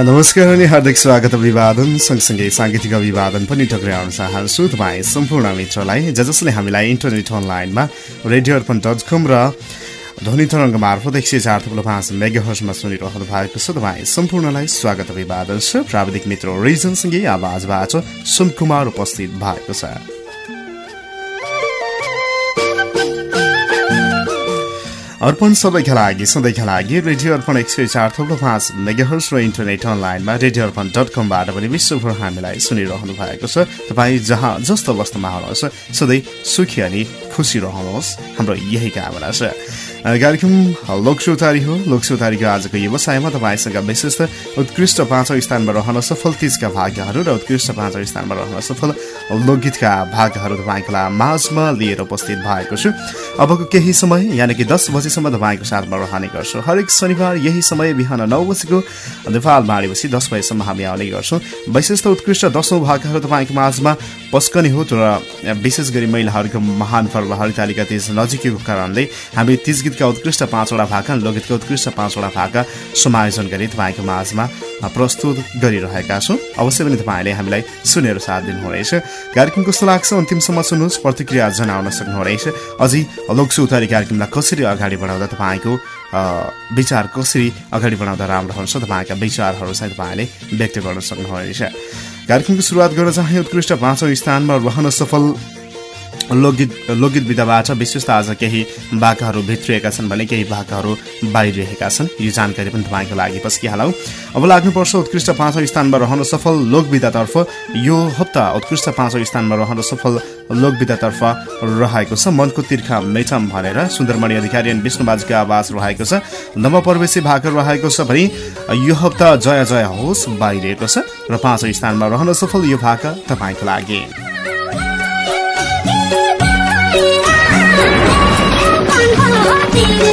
नमस्कार अनि हार्दिक स्वागत अभिवादन सँगसँगै साङ्गीतिक अभिवादन पनि टक्राउन चाहन्छु तपाईँ सम्पूर्ण मित्रलाई ज जसले हामीलाई इन्टरनेट अनलाइनमा रेडियो अर्पण डट कम र ध्वनि तरङ्ग मार्फत एक सय चार थुप्रो पाँच मेगाहर्समा सुनिरहनु भएको छ। तपाईँ सम्पूर्णलाई स्वागत अभिवादन छ। प्राविधिक मित्र रिजनसँगै आवाजबाट सुनकुमार उपस्थित भएको छ। अर्पण सबैका लागि सधैँका लागि रेडियो अर्पण एक सय चार थप्लो पाँच मेगाहर्स र इन्टरनेट अनलाइनमा रेडियो अर्पण डट कमबाट पनि विश्वभर हामीलाई सुनिरहनु भएको छ। तपाईँ जहाँ जस्तो अवस्थामा हुनुहुन्छ सधैँ सुखी अनि खुसी रहनुहोस्। हाम्रो यही कामना छ। कार्यक्रम लोकसौतारी हो लोकसौतारीको आजको व्यवसायमा तपाईँसँग विशेष उत्कृष्ट पाँचौँ स्थानमा रहन सफल तिजका भाग्यहरू र उत्कृष्ट पाँचौँ स्थानमा रहन सफल लोकगीतका भागहरू तपाईँको माझमा लिएर उपस्थित भएको छु। अबको केही समय यानि कि दस बजीसम्म तपाईँको साथमा रहने गर्छु। हरेक शनिबार यही समय बिहान नौ बजीको नेपाल माडेपछि दस बजीसम्म हामी आउने गर्छौँ। विशेष उत्कृष्ट दसौँ भागहरू तपाईँको माझमा पस्कने हो र विशेष गरी महिलाहरूको महान पर्व हरितालिका तिज नजिकैको कारणले हामी तिज गीतका उत्कृष्ट पाँचवटा भाका लोकगीतका उत्कृष्ट पाँचवटा भाका समायोजन गरी तपाईँको माझमा प्रस्तुत गरिरहेका छौँ। अवश्य पनि तपाईँले हामीलाई सुनेर साथ दिनुहुनेछ। कार्यक्रम कस्तो लाग्छ अन्तिमसम्म सुन्नुहोस्। प्रतिक्रिया जनाउन सक्नुहुनेछ। अझै लोकसुतारी कार्यक्रमलाई कसरी अगाडि बढाउँदा तपाईँको विचार कसरी अगाडि बढाउँदा राम्रो हुन्छ तपाईँका विचारहरू चाहिँ तपाईँले व्यक्त गर्न सक्नुहुनेछ। कार्यक्रमको सुरुवात गर्न चाहे उत्कृष्ट पाँचौँ स्थानमा रहन सफल लोकगीत लोकगीत विधाबाट विशेष आज केही भाकाहरू भित्रिएका छन् भने केही भाकाहरू बाहिरिएका छन्। यो जानकारी पनि तपाईँको लागि पस्किहालौँ अब लाग्नुपर्छ उत्कृष्ट पाँचौँ स्थानमा रहन सफल लोकविधातर्फ यो हप्ता उत्कृष्ट पाँचौँ स्थानमा रहन सफल लोकविधातर्फ रहेको छ। मनको तिर्खा मेचम भनेर सुन्दरमणि अधिकारी अनि विष्णुबाजीको आवाज रहेको छ। नवप्रवेशी भाकर रहेको छ भने यो हप्ता जय जय होस् बाहिरिएको छ। र पाँचौँ स्थानमा रहन सफल यो भाका तपाईँको लागि। तिर्खा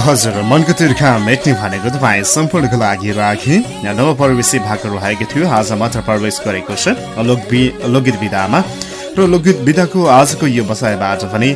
हजुर मनको तिर्खा मेट्ने भनेको तपाईँ सम्पूर्णको लागि राखेँ। नवप्रवेशी भाग रहेको थियो आज मात्र प्रवेश गरेको छ लोकगीत विधामा। र लोकगीत विधाको आजको यो बसाइबाट पनि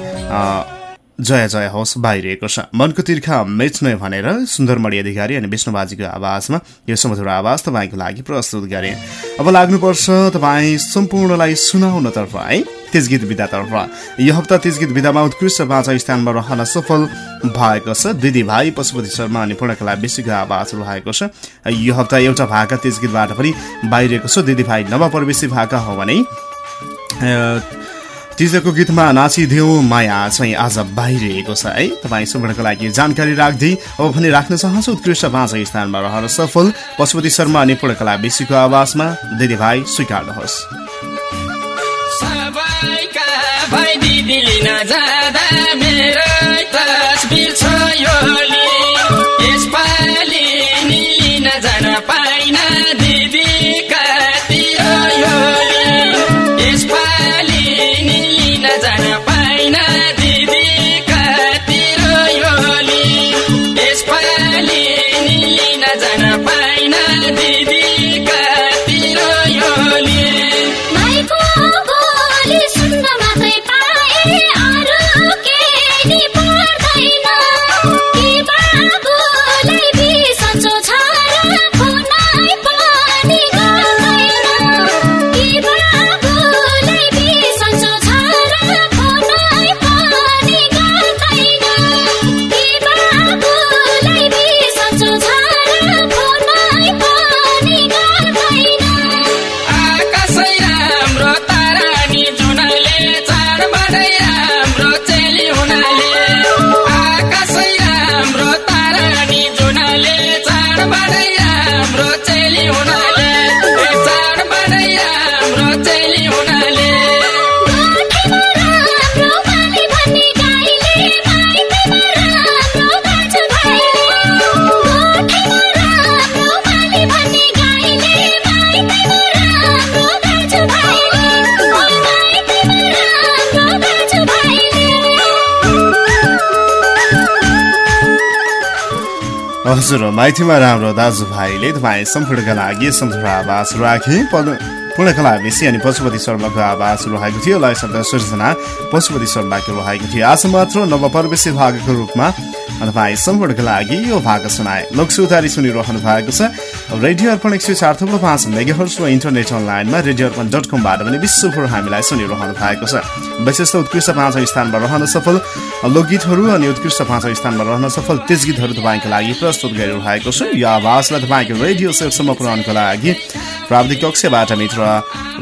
जय जय होस् बाहिरिएको छ। मनको तिर्खा मेच्ने भनेर सुन्दरमणि अधिकारी अनि विष्णुबाजीको आवाजमा यो समधुर आवाज तपाईँको लागि प्रस्तुत गरे। अब लाग्नुपर्छ तपाईँ सम्पूर्णलाई सुनाउनतर्फ है तेज गीत विधातर्फ। यो हप्ता तेज गीत विधामा उत्कृष्ट बाचा स्थानमा रहन सफल भएको छ। दिदी भाइ पशुपति शर्मा अनि पूर्णकला विश्वको आवाज रहेको छ। यो हप्ता एउटा भाका तेज गीतबाट पनि बाहिरिएको छ। दिदी भाइ नवप्रवेशी भाका हो भने तिजको गीतमा नाचिदेऊ माया चाहिँ आज बाहिरिएको छ है? तपाईँ सुवर्णको लागि जानकारी राख्दै अब भने राख्न चाहन्छु उत्कृष्ट पाँच स्थानमा रहन सफल पशुपति शर्मा अनि पूर्णकला विश्वको आवाजमा दिदीभाइ स्वीकार्नुहोस्। हजुर माइतीमा राम्रो दाजुभाइले तपाईँ सम्पूर्णका लागि सम्पूर्ण आवाज राखे। पूर्णकला बेसी अनि पशुपति शर्माको आवाज रहेको थियो। लय शब्द सृजना पशुपति शर्माको रहेको थियो। आज मात्र नवप्रवेशी भागको रूपमा तपाईँ सम्पूर्णको लागि यो भाग सुनाए। लोकसुतारी सुनिरहनु भएको छ। रेडियो अर्पण एक सय चार थुप्रो पाँच मेगाहर्स र इन्टरनेट अनलाइनमा रेडियो अर्पण डट कमबाट पनि विश्वभर हामीलाई सुनिरहनु भएको छ। विशेष उत्कृष्ट पाँचौँ स्थानमा रहन सफल। लोकगीतहरू अनि उत्कृष्ट पाँचौँ स्थानमा रहन सफल तेज गीतहरू तपाईँको लागि प्रस्तुत गरिरहेको छु। यो आवाजलाई तपाईँको रेडियो सेटसम्म पुर्याउनको लागि प्राविधिक कक्षबाट मित्र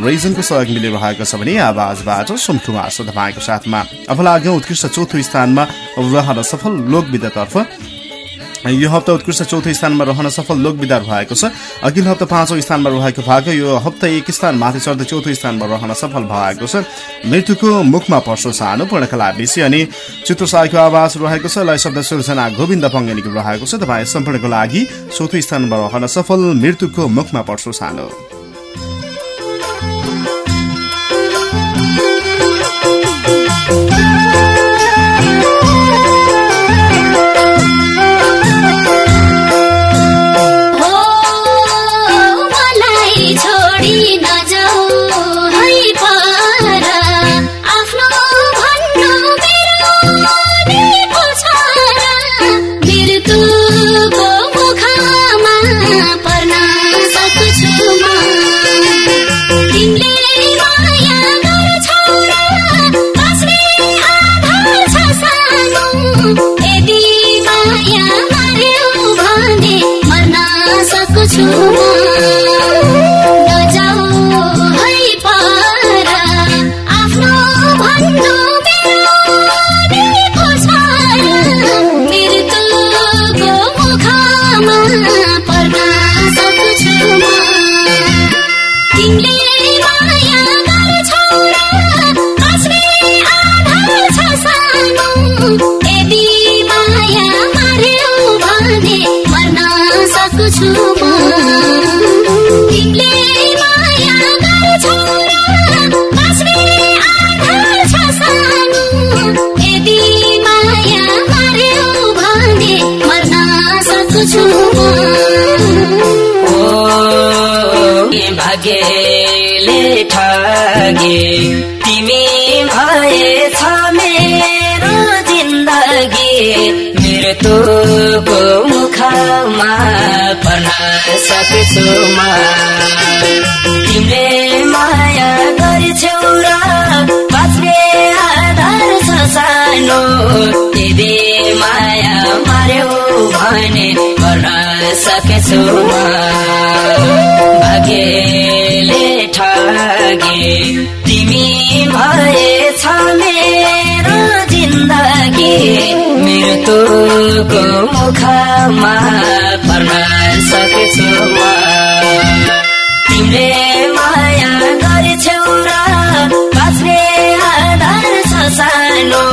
रिजनको सहयोग मिलिरहेको छ भने आवाजबाट सुनकुमार छ तपाईँको साथमा। अब लाग्यो उत्कृष्ट चौथो स्थानमा रहन सफल लोकविधातर्फ यो हप्ता उत्कृष्ट चौथो स्थानमा रहन सफल लोकविदा भएको छ। अघिल्लो हप्ता पाँचौँ स्थानमा रहेको भएको यो हप्ता एक स्थान माथि चढ्दै चौथो स्थानमा रहन सफल भएको छ। मृत्युको मुखमा पर्छ सानो पूर्णकला बेसी अनि चित्रसाईको आवाज रहेको छ। लय शब्द सृजना गोविन्द पङ्गेनीको रहेको छ। तपाईँ सम्पूर्णको लागि चौथो स्थानमा रहन सफल मृत्युको मुखमा पर्छ सानो। मृत्युको मुखमा पर्न सक्छु म। तिमीले माया गर्छौ र बाँच्ने आधार छ सानो। यदि माया मार्यो भने गर्न सकेछु म। भाग्यले ठगे तिमी भएछ मुखमा पर्न सक्छु तिमीले माया गरेछौ र बाँच्ने आधार छ सानो।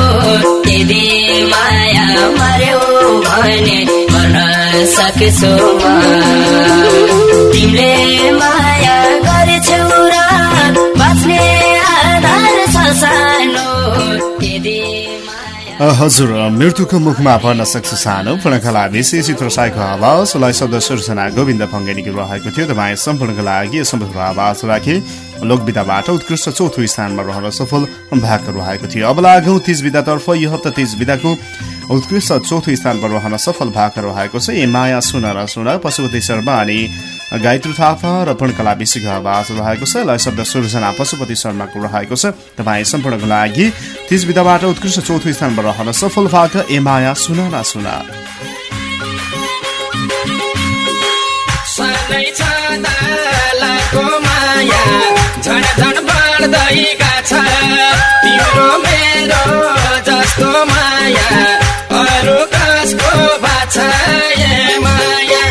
यदि माया मर्यो भने मर्न सक्छु तिमीले माया गरेछौ र बाँच्ने आधार छ सानो। यदि हजुर मृत्युको मुखमा पर्न सक्छ सानो पूर्णकला विशेष चित्र साईको आवाजलाई शब्द सृजना गोविन्द फङ्गेनीको रहेको थियो तपाईँ सम्पूर्णको लागि सम्पूर्ण आवाज राखे लोकविधाबाट उत्कृष्ट चौथो स्थानमा रहन सफल भाग रहेको थियो। अब लागौँ तिज विधातर्फ यो हप्ता तिज विधाको उत्कृष्ट चौथो स्थानमा रहन सफल भाग रहेको छ। ए माया सुन र सुन पशुपति शर्मा अनि गायत्री थापा र पूर्णकला विषयको आवाज रहेको छ। लय शब्द सृजना पशुपति शर्माको रहेको छ। तपाईँ सम्पूर्णको लागि तिज विधाबाट उत्कृष्ट चौथो स्थानमा रहन सफल भाग ए माया सुन बढ्दैका छ। तिम्रो मेरो जस्तो माया अरू कसको बाछा माया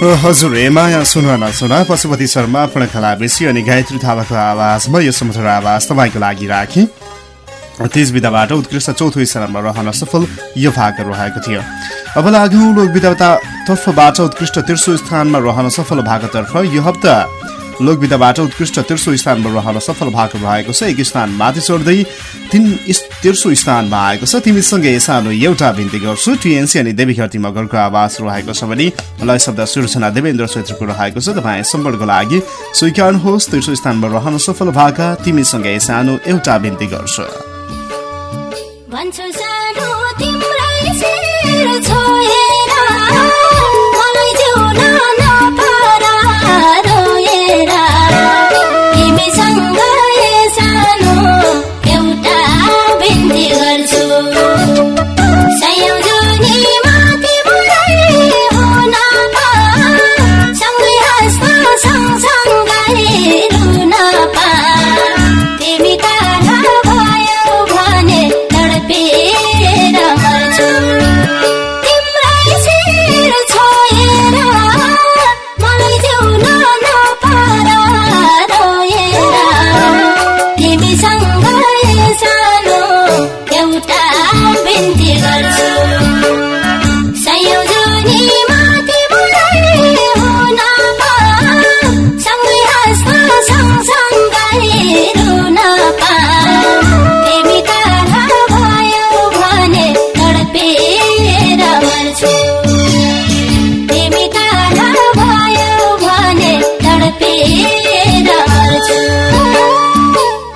हजुर माया सुन न सुन। पशुपति शर्मा पूर्णकला विषय अनि गायत्री थापाको आवाजमा यो सुमधुर आवाज तपाईँको लागि राखेँ। तेज विधाबाट उत्कृष्ट चौथो स्थानमा रहन सफल यो भाग रहेको थियो। अब लागौँ लोक उत्कृष्ट तेर्सो स्थानमा रहन सफल भागतर्फ यो हप्ता लोक विधाबाट उत्कृष्ट तेर्सो स्थानमा रहन सफल भाग रहेको छ। एक स्थान माथि चढ्दै तिन तेर्सो स्थानमा आएको छ। तिमीसँगै सानो एउटा बिन्ती गर्छु। टिएनसी अनि देवी घरती मगरको आवाज रहेको छ भने लय शब्द सूर्यना देवेन्द्र क्षेत्रको रहेको छ। तपाईँ सम्पर्कको लागि स्वीकार्नुहोस् तेर्सो स्थानमा रहन सफल भाग तिमीसँगै सानो एउटा बिन्ती गर्छु।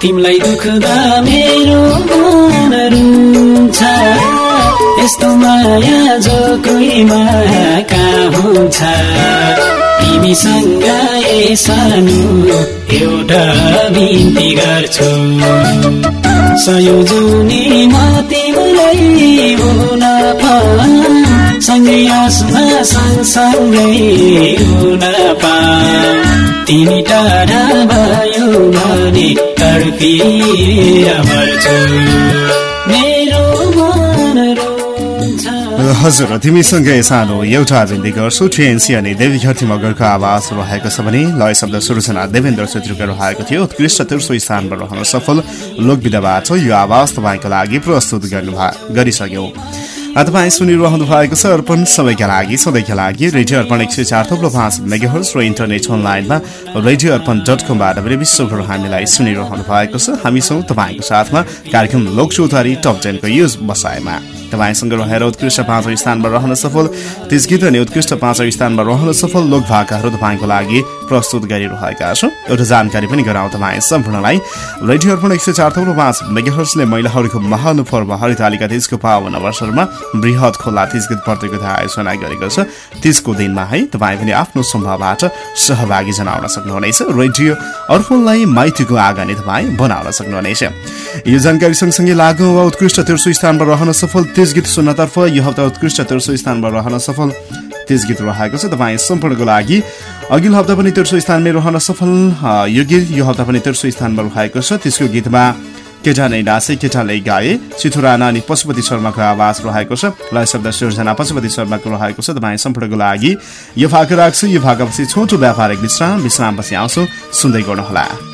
तिमीलाई दुख्दा मेरो मन रुन्छ यस्तो माया जो कोहीमा कहाँ हुन्छ। तिमीसँग सानो एउटा बिन्ती गर्छु। सयो जुनी म तिमीलाई हुन सँगै आसमा सँगसँगै हुन पा तिमी टाढा भयो भने हजुर तिमीसँगै सानो एउटा बिन्दी गर्छु। टिएनसी अनि देवी घटी मगरको आवाज रहेको छ भने लय शब्द सुरचना देवेन्द्र छेत्रीको रहेको थियो। उत्कृष्ट तेर्सो स्थानमा रहन सफल। लोकविधाबाट यो आवाज तपाईँको लागि प्रस्तुत गर्नु गरिसक्यौँ। तपाईँ सुनिरहनु भएको छ अर्पण सबैका लागि सधैँका लागि रेडियो अर्पण एक सय चार थप्लो पाँच मेगाहर्स र इन्टरनेट अनलाइनमा रेडियो अर्पण डट कमबाट पनि विश्वभर हामीलाई सुनिरहनु भएको छ। हामी छौँ तपाईँको साथमा कार्यक्रम लोकचौतारी टप टेनको युज बसाइमा तपाईँसँग रहेर उत्कृष्ट पाँचौँ स्थानमा रहन सफल। त्यस गीत अनि उत्कृष्ट पाँचौँ स्थानमा रहन सफल लोक भाकाहरू तपाईँको लागि प्रस्तुत गरिरहेका छौँ। एउटा जानकारी पनि गराउँ तपाईँ सम्पूर्णलाई। रेडियो अर्पण एक सय चार थप्लो पाँच मेगाहर्सले महिलाहरूको महान पर्व हरितालिका तिजको पावन अवसरमा वृहत खोला तिज गीत प्रतियोगिता आयोजना गरेको छ। तिजको दिनमा है तपाईँ पनि आफ्नो सम्भावबाट सहभागी जनाउन सक्नुहुनेछ। रेडियो अर्पणलाई माइतीको आगानी तपाईँ बनाउन सक्नुहुनेछ। यो जानकारी सँगसँगै लागु वा उत्कृष्ट तेर्सो स्थानमा रहन सफल तेज गीत सुन्नतर्फ यो हप्ता उत्कृष्ट तेर्सो स्थानमा रहन सफल। तेज गीत रहेको छ तपाईँ सम्पूर्णको लागि। अघिल्लो हप्ता पनि तेर्सो स्थानमै रहन सफल। यो गीत यो हप्ता पनि तेर्सो स्थानमा रहेको छ। त्यसको गीतमा केटा नै डाँसे केटाले गाए चिथु राणा अनि पशुपति शर्माको आवाज रहेको छ। लय शब्द सिर्जना पशुपति शर्माको रहेको छ। तपाईँ सम्पूर्णको लागि यो भाग राख्छु। यो भागपछि छोटो व्यापारिक विश्राम विश्रामपछि आउँछु। सुन्दै गर्नुहोला।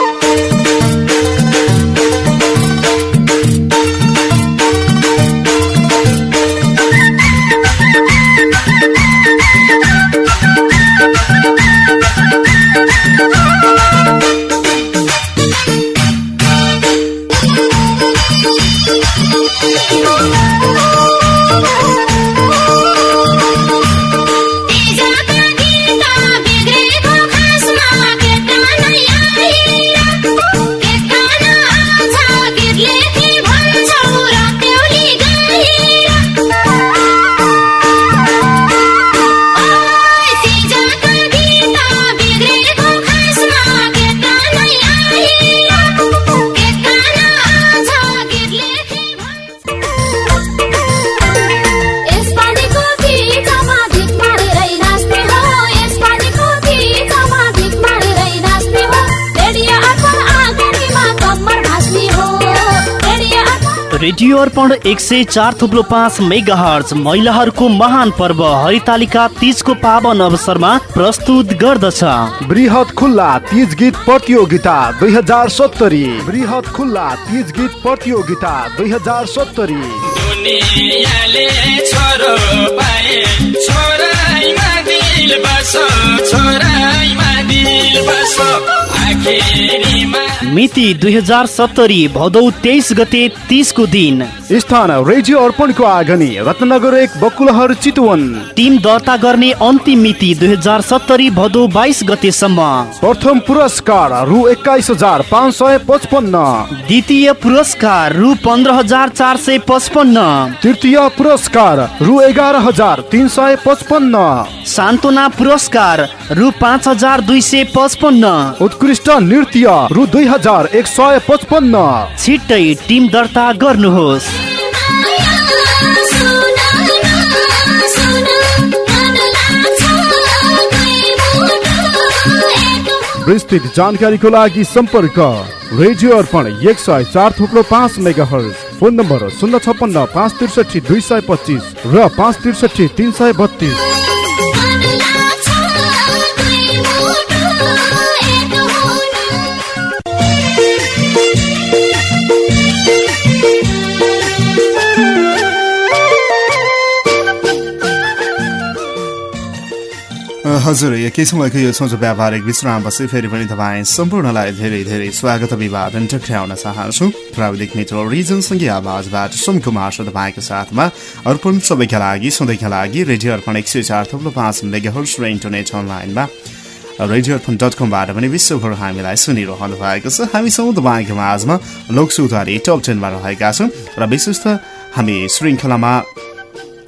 रेडियो अर्पण एक सय चार थुप्लो पाँच मेगा हर्च महिलाहरूको महान पर्व हरितालिका तिजको पावन अवसरमा प्रस्तुत गर्दछ। वृहत खुल्ला तिज गीत प्रतियोगिता दुई हजार सत्तरी। वृहत खुल्ला तिज गीत प्रतियोगिता दुई हजार सत्तरी। मिति दुई हजार सत्तरी भदौ तेइस गते तिसको दिन स्थान रेडियो अर्पणको आगनी रत्नगर एक बकुलहर चितवन। टिम दर्ता गर्ने अन्तिम मिति दुई हजार सत्तरी भदौ बाइस गतेसम्म। प्रथम पुरस्कार रु एक्काइस हजार पाँच सय पचपन्न। द्वितीय पुरस्कार रु पन्ध्र हजार चार सय पचपन्न। तृतीय पुरस्कार रु एघार हजार तिन सय पचपन्न। सान्त्वना पुरस्कार रु पाँच हजार दुई सय पचपन्न। उत्कृष्ट नृत्य रु दुई हजार एक सय पचपन्न। छिट्टै टिम दर्ता गर्नुहोस्। विस्तृत जानकारीको लागि सम्पर्क। रेडियो अर्पण एक सय चार थुप्रो पाँच मेगा फोन नम्बर शून्य छप्पन्न पाँच त्रिसठी दुई सय पच्चिस र पाँच त्रिसठी तिन सय बत्तिस। हजुर समयको यो छोटो व्यापारिक विश्रामपछि फेरि पनि तपाईँ सम्पूर्णलाई धेरै धेरै स्वागत अभिवादन टक्राउन चाहन्छु। प्राविधिक मित्र रिजनसँगै आवाजबाट सोमकुमार छ तपाईँको साथमा। अर्पण सबैका लागि सधैँका लागि रेडियो अर्पण एक सय चार थप्लो पाँच मेगाहर्स र इन्टरनेट अनलाइनमा। रेडियो अर्पण डट कमबाट पनि विश्वभर हामीलाई सुनिरहनु भएको छ। हामी छौँ तपाईँको माझमा लोक सुधारी टप टेनमा रहेका छौँ र विशेष त हामी श्रृङ्खलामा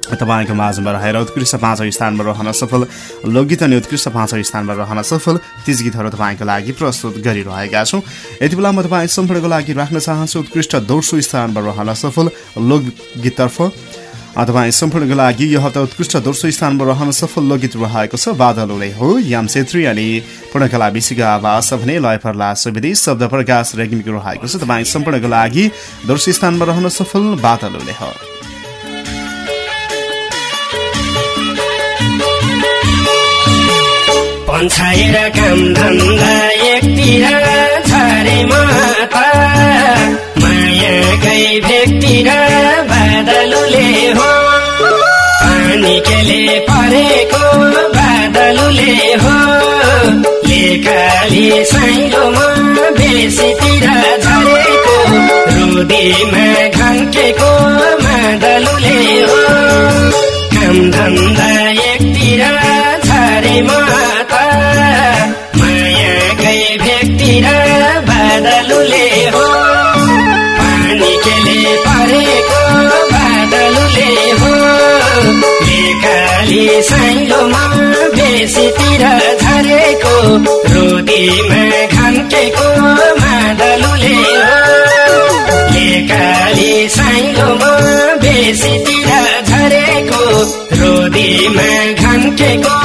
तपाईँको माझमा रहेर उत्कृष्ट पाँचौँ स्थानमा रहन सफल लोकगीत अनि उत्कृष्ट पाँचौँ स्थानमा रहन सफल तिज गीतहरू तपाईँको लागि प्रस्तुत गरिरहेका छौँ। यति बेला म तपाईँ सम्पूर्णको लागि राख्न चाहन्छु उत्कृष्ट दोस्रो स्थानमा रहन सफल लोकगीततर्फ। तपाईँ सम्पूर्णको लागि यो हप्ता उत्कृष्ट दोस्रो स्थानमा रहन सफल लोकगीत रहेको छ। बादलले हो याम छेत्री अनि पूर्णकला विषयको आवाज भने लय पर्ला सुविधि शब्द प्रकाश रेग्मीको रहेको छ। तपाईँ सम्पूर्णको लागि दोस्रो स्थानमा रहन सफल बादलले हो। पन्छाएर काम धन्दा एकतिर छरे माता। मायाकै भेकतिर बादलुले हो। पानी केले परेको बादलुले हो। लेखाली साइलोमा बेसीतिर झरेको रुदीमा घन्केको मादलुले हो। काम धन्दा एकतिर छरे माता। साइलोमा बेसीतिर झरेको रोदीमा घन्केको मादलुले हो। लेकाली साइलोमा बेसीतिर झरेको रोदीमा घन्केको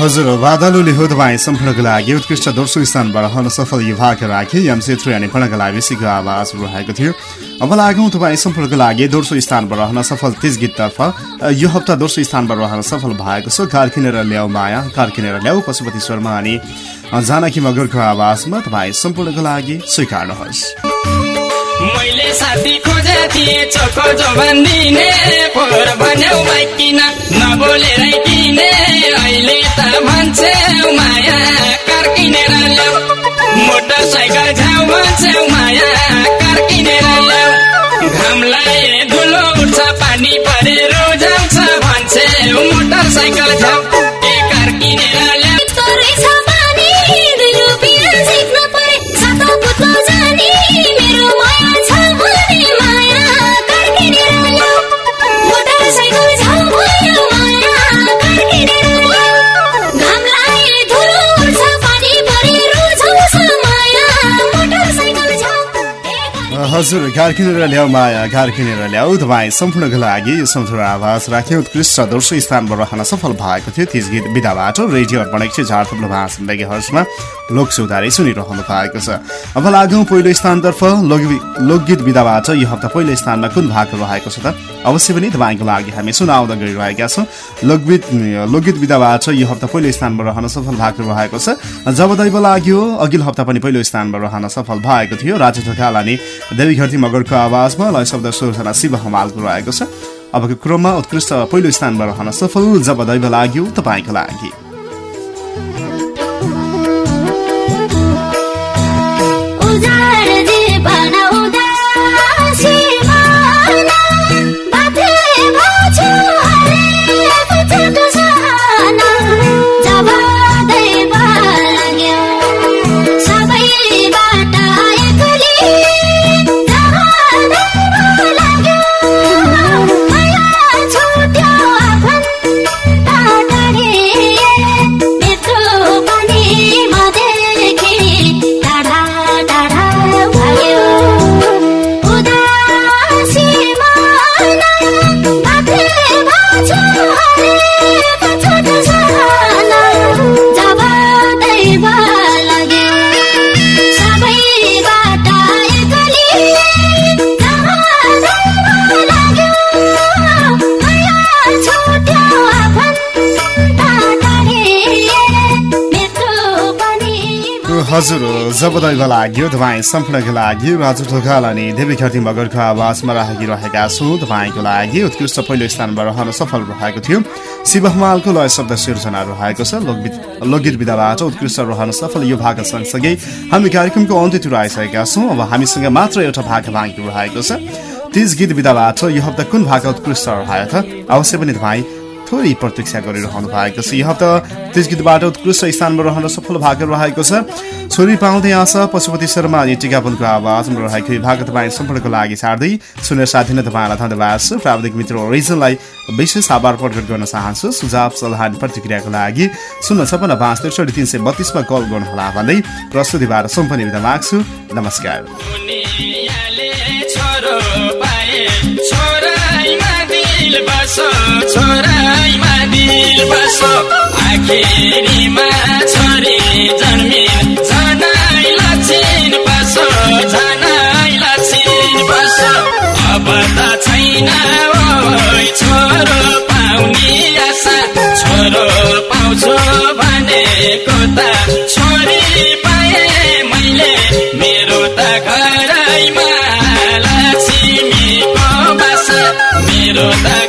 हजुर बादलुले हो तपाईँ सम्पूर्णको लागि उत्कृष्ट दोस्रो स्थानबाट रहन सफल युवाका राखी एम छेत्री अनि पूर्णको लागि विषयको आवाज रहेको थियो। अब लागौँ तपाईँ सम्पूर्णको लागि दोस्रो स्थानमा रहन सफल तिज गीततर्फ यो हप्ता दोस्रो स्थानमा रहन सफल भएको छ कार किनेर ल्याऊ माया कार किनेर ल्याऊ पशुपति शर्मा अनि जानकी मगरको आवाजमा तपाईँ सम्पूर्णको लागि स्वीकार्नुहोस्। मैले साथी खोजे थिएँ चोखो जोबन दिने फोहोर भन्यौ बाइक किन नबोलेरै किने अहिले त भन्छे माया कार किनेर ल्याऊ। मोटरसाइकल झ्याउ भन्छे माया कार किनेर ल्याऊ। घाम लाए धुलो उठ्छ पानी परे रोजाउँछ भन्छे मोटरसाइकल झ्याउ। घर किनेर ल्याऊ माया घर किनेर ल्याऊ। तपाईँ सम्पूर्णको लागि यो सम्झुर आवाज राख्यो। उत्कृष्ट दोस्रो स्थानमा रहन सफल भएको थियो। त्यस गीत विधाबाट रेडियो अर्पण एक सय चार थप्लो मेगा हर्समा लोक सुधारै सुनिरहनु भएको छ। अब लागौँ पहिलो स्थानतर्फ। लोकगीत विधाबाट यो हप्ता पहिलो स्थानमा कुन भाग रहेको छ त? अवश्य पनि तपाईँको लागि हामी सुनाउँदा गइरहेका छौँ। लोकगीत लोकगीत विधाबाट यो हप्ता पहिलो स्थानमा रहन सफल भाग रहेको छ। जब दैव लाग्यो अघिल्लो हप्ता पनि पहिलो स्थानमा रहन सफल भएको थियो। राजु देवी घरती मगरको आवाजमा लय शब्द सुरजना शिव हमालको रहेको छ। अबको क्रममा उत्कृष्ट पहिलो स्थानमा रहन सफल जब दैव लाग्यो तपाईँको लागि। उजाड हजुर जब दैव लाग्यो तपाईँ सम्पूर्णको लागि राजु ढोकाल अनि देवी ख्याति मगरको आवाजमा राखिरहेका छौँ। तपाईँको लागि उत्कृष्ट पहिलो स्थानमा रहन सफल रहेको थियो। शिव हमालको लय शब्द सिर्जना रहेको छ। लोकगीत लोकगीत विधाबाट उत्कृष्ट रहन सफल यो भाग सँगसँगै हामी कार्यक्रमको अन्त्यतिर आइसकेका छौँ। अब हामीसँग मात्र एउटा भाग बाँकी रहेको छ। तिज गीत विधाबाट यो हप्ता कुन भाग उत्कृष्ट रह्यो त अवश्य पनि तपाईँ थोरै प्रतीक्षा गरिरहनु भएको छ। यो हप्ता त्यस गीतबाट उत्कृष्ट स्थानमा रहन सफल भाग रहेको छ। छोरी पाउँदै आशा पशुपति शर्मा अनि टिकापनको आवाजमा रहेको यो भाग तपाईँ सम्पूर्णको लागि छाड्दै सुनेर साथी नै तपाईँलाई धन्यवाद छ। प्राविधिक मित्र रिजनलाई विशेष आभार प्रकट गर्न चाहन्छु। सुझाव सल्लाह प्रतिक्रियाको लागि शून्य छपन्न पाँच त्रिसठी तिन सय बत्तिसमा कल गर्नुहोला भन्दै प्रस्तुतिबाट सम्पन्न बिदा माग्छु। नमस्कार। दिल बसो छोराइमा दिल बसो। आखिरीमा छोरी जन्मिन जनाइ लक्षिण बसो जनाइ लक्षिण बसो। अब त छैन छोरो पाउने आशा। छोरो पाउँछु भनेको त छोरी पाए मैले। मेरो त घरैमा लक्ष्मीको बासा। मेरो त